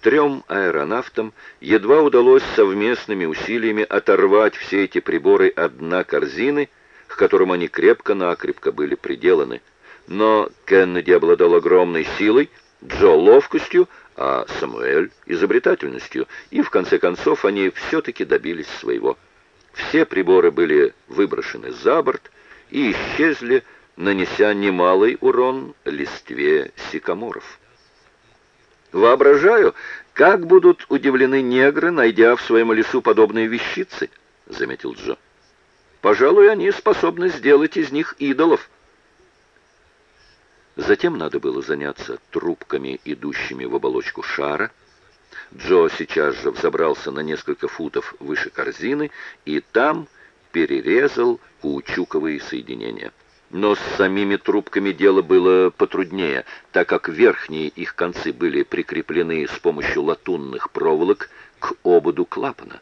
Трем аэронавтам едва удалось совместными усилиями оторвать все эти приборы от дна корзины, к которым они крепко-накрепко были приделаны. Но Кеннеди обладал огромной силой, Джо ловкостью, а Самуэль изобретательностью, и в конце концов они все-таки добились своего. Все приборы были выброшены за борт и исчезли, нанеся немалый урон листве сикаморов. «Воображаю, как будут удивлены негры, найдя в своем лесу подобные вещицы», — заметил Джо. «Пожалуй, они способны сделать из них идолов». Затем надо было заняться трубками, идущими в оболочку шара. Джо сейчас же взобрался на несколько футов выше корзины и там перерезал каучуковые соединения. Но с самими трубками дело было потруднее, так как верхние их концы были прикреплены с помощью латунных проволок к ободу клапана.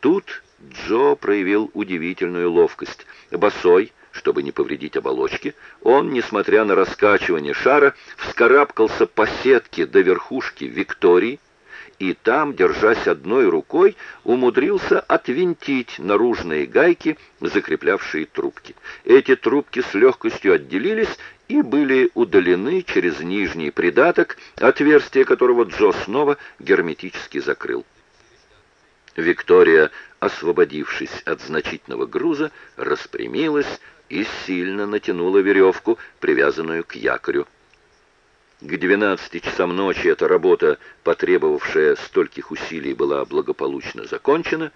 Тут Джо проявил удивительную ловкость. Босой, чтобы не повредить оболочки, он, несмотря на раскачивание шара, вскарабкался по сетке до верхушки Виктории, и там, держась одной рукой, умудрился отвинтить наружные гайки, закреплявшие трубки. Эти трубки с легкостью отделились и были удалены через нижний придаток, отверстие которого Джо снова герметически закрыл. Виктория, освободившись от значительного груза, распрямилась и сильно натянула веревку, привязанную к якорю. К 12 часам ночи эта работа, потребовавшая стольких усилий, была благополучно закончена.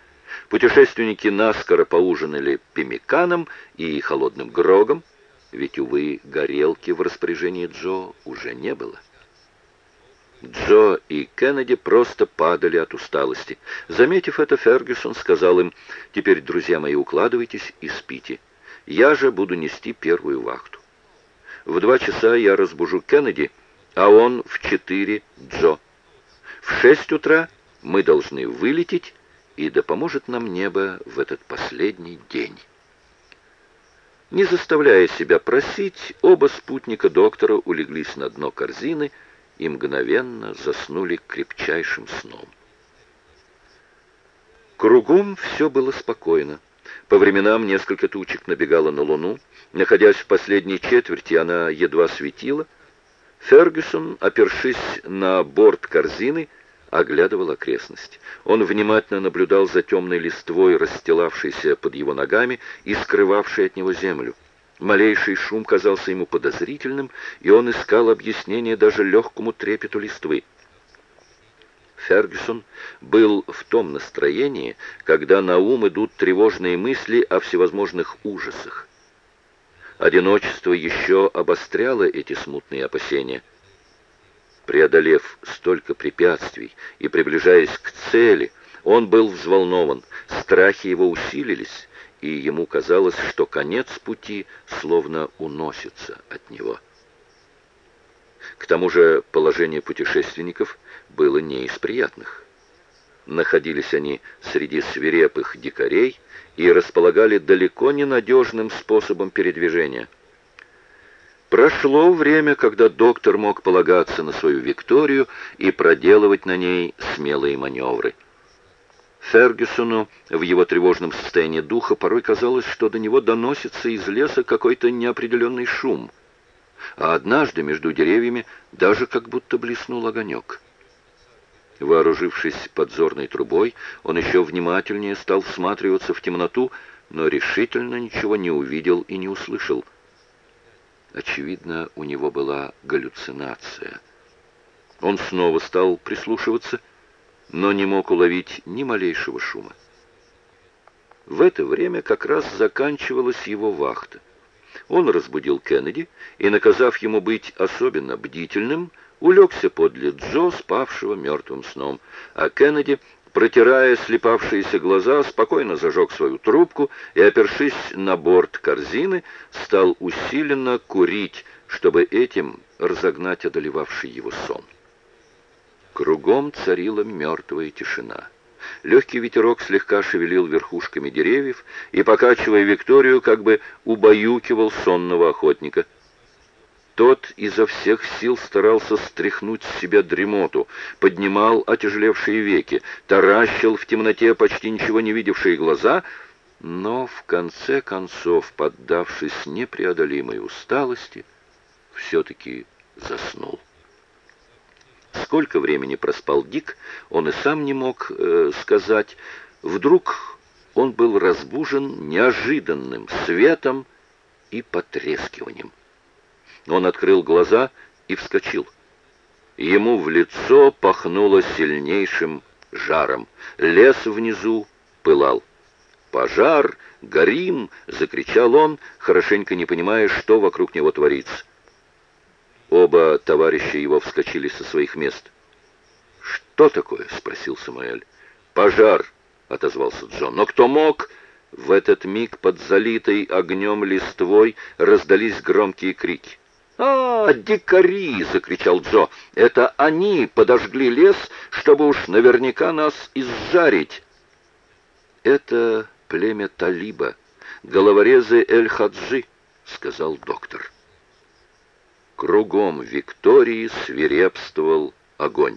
Путешественники наскоро поужинали пемиканом и холодным грогом, ведь, увы, горелки в распоряжении Джо уже не было. Джо и Кеннеди просто падали от усталости. Заметив это, Фергюсон сказал им, «Теперь, друзья мои, укладывайтесь и спите. Я же буду нести первую вахту. В два часа я разбужу Кеннеди, а он в четыре Джо. В шесть утра мы должны вылететь, и да поможет нам небо в этот последний день. Не заставляя себя просить, оба спутника доктора улеглись на дно корзины и мгновенно заснули крепчайшим сном. Кругом все было спокойно. По временам несколько тучек набегало на луну. Находясь в последней четверти, она едва светила, Фергюсон, опершись на борт корзины, оглядывал окрестность. Он внимательно наблюдал за темной листвой, расстилавшейся под его ногами и скрывавшей от него землю. Малейший шум казался ему подозрительным, и он искал объяснение даже легкому трепету листвы. Фергюсон был в том настроении, когда на ум идут тревожные мысли о всевозможных ужасах. Одиночество еще обостряло эти смутные опасения. Преодолев столько препятствий и приближаясь к цели, он был взволнован, страхи его усилились, и ему казалось, что конец пути словно уносится от него. К тому же положение путешественников было не из приятных. Находились они среди свирепых дикарей и располагали далеко не надежным способом передвижения. Прошло время, когда доктор мог полагаться на свою Викторию и проделывать на ней смелые маневры. Фергюсону в его тревожном состоянии духа порой казалось, что до него доносится из леса какой-то неопределенный шум, а однажды между деревьями даже как будто блеснул огонек. Вооружившись подзорной трубой, он еще внимательнее стал всматриваться в темноту, но решительно ничего не увидел и не услышал. Очевидно, у него была галлюцинация. Он снова стал прислушиваться, но не мог уловить ни малейшего шума. В это время как раз заканчивалась его вахта. Он разбудил Кеннеди и, наказав ему быть особенно бдительным, улегся подле Джо, спавшего мертвым сном, а Кеннеди, протирая слепавшиеся глаза, спокойно зажег свою трубку и, опершись на борт корзины, стал усиленно курить, чтобы этим разогнать одолевавший его сон. Кругом царила мертвая тишина. Легкий ветерок слегка шевелил верхушками деревьев и, покачивая Викторию, как бы убаюкивал сонного охотника — Тот изо всех сил старался стряхнуть с себя дремоту, поднимал отяжелевшие веки, таращил в темноте почти ничего не видевшие глаза, но в конце концов, поддавшись непреодолимой усталости, все-таки заснул. Сколько времени проспал Дик, он и сам не мог э, сказать. Вдруг он был разбужен неожиданным светом и потрескиванием. Он открыл глаза и вскочил. Ему в лицо пахнуло сильнейшим жаром. Лес внизу пылал. «Пожар! Горим!» — закричал он, хорошенько не понимая, что вокруг него творится. Оба товарища его вскочили со своих мест. «Что такое?» — спросил Самуэль. «Пожар!» — отозвался Джон. «Но кто мог?» В этот миг под залитой огнем листвой раздались громкие крики. «А, дикари!» — закричал Джо. «Это они подожгли лес, чтобы уж наверняка нас изжарить!» «Это племя Талиба, головорезы Эль-Хаджи», — сказал доктор. Кругом Виктории свирепствовал огонь.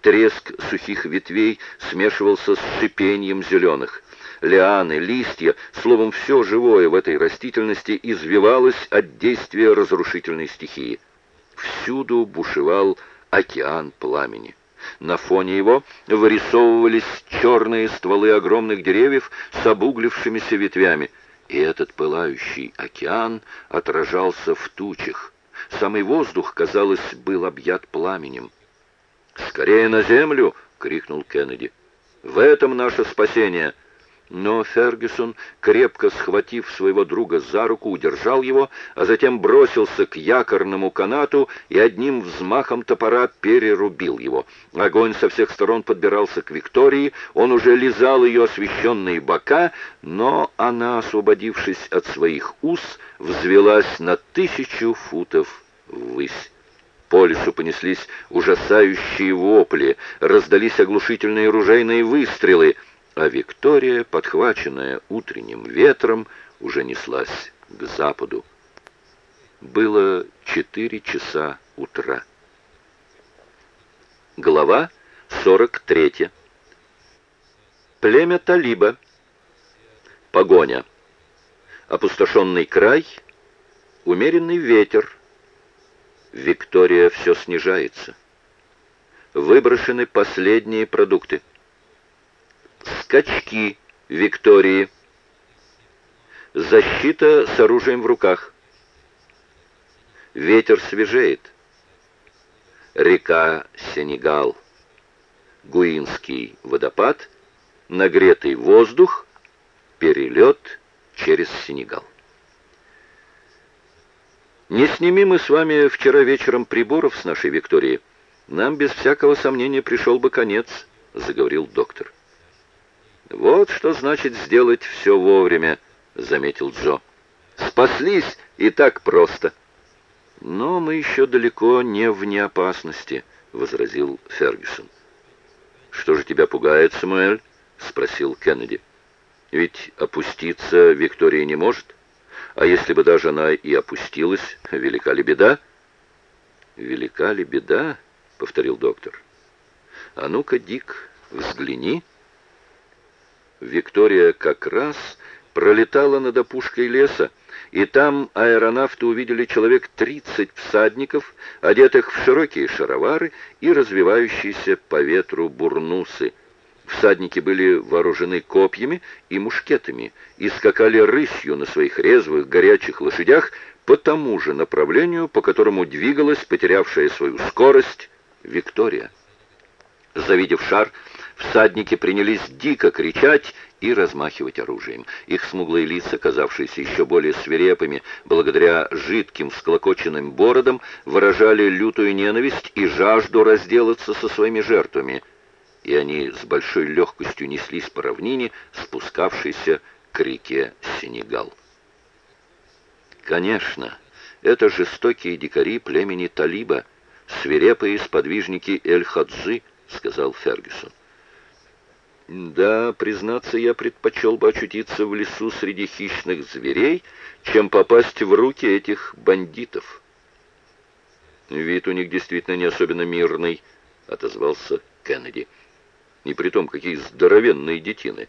Треск сухих ветвей смешивался с шипением зеленых лианы, листья, словом, все живое в этой растительности извивалось от действия разрушительной стихии. Всюду бушевал океан пламени. На фоне его вырисовывались черные стволы огромных деревьев с обуглившимися ветвями, и этот пылающий океан отражался в тучах. Самый воздух, казалось, был объят пламенем. «Скорее на землю!» — крикнул Кеннеди. «В этом наше спасение!» Но Фергюсон, крепко схватив своего друга за руку, удержал его, а затем бросился к якорному канату и одним взмахом топора перерубил его. Огонь со всех сторон подбирался к Виктории, он уже лизал ее освещенные бока, но она, освободившись от своих уз, взвелась на тысячу футов ввысь. По лесу понеслись ужасающие вопли, раздались оглушительные ружейные выстрелы — а Виктория, подхваченная утренним ветром, уже неслась к западу. Было четыре часа утра. Глава 43. Племя Талиба. Погоня. Опустошенный край. Умеренный ветер. Виктория все снижается. Выброшены последние продукты. Скачки Виктории. Защита с оружием в руках. Ветер свежеет. Река Сенегал. Гуинский водопад. Нагретый воздух. Перелет через Сенегал. Не сними мы с вами вчера вечером приборов с нашей Виктории, нам без всякого сомнения пришел бы конец, заговорил доктор. «Вот что значит сделать все вовремя», — заметил Джо. «Спаслись и так просто». «Но мы еще далеко не вне опасности», — возразил Фергюсон. «Что же тебя пугает, Самуэль?» — спросил Кеннеди. «Ведь опуститься Виктория не может. А если бы даже она и опустилась, велика ли беда?» «Велика ли беда?» — повторил доктор. «А ну-ка, Дик, взгляни». Виктория как раз пролетала над опушкой леса, и там аэронавты увидели человек 30 всадников, одетых в широкие шаровары и развивающиеся по ветру бурнусы. Всадники были вооружены копьями и мушкетами и скакали рысью на своих резвых горячих лошадях по тому же направлению, по которому двигалась потерявшая свою скорость Виктория. Завидев шар, Всадники принялись дико кричать и размахивать оружием. Их смуглые лица, казавшиеся еще более свирепыми, благодаря жидким всклокоченным бородам, выражали лютую ненависть и жажду разделаться со своими жертвами. И они с большой легкостью неслись по равнине, спускавшейся к реке Сенегал. Конечно, это жестокие дикари племени Талиба, свирепые сподвижники Эль-Хаджи, сказал Фергюсон. Да, признаться, я предпочел бы очутиться в лесу среди хищных зверей, чем попасть в руки этих бандитов. Вид у них действительно не особенно мирный, отозвался Кеннеди. И при том, какие здоровенные детины.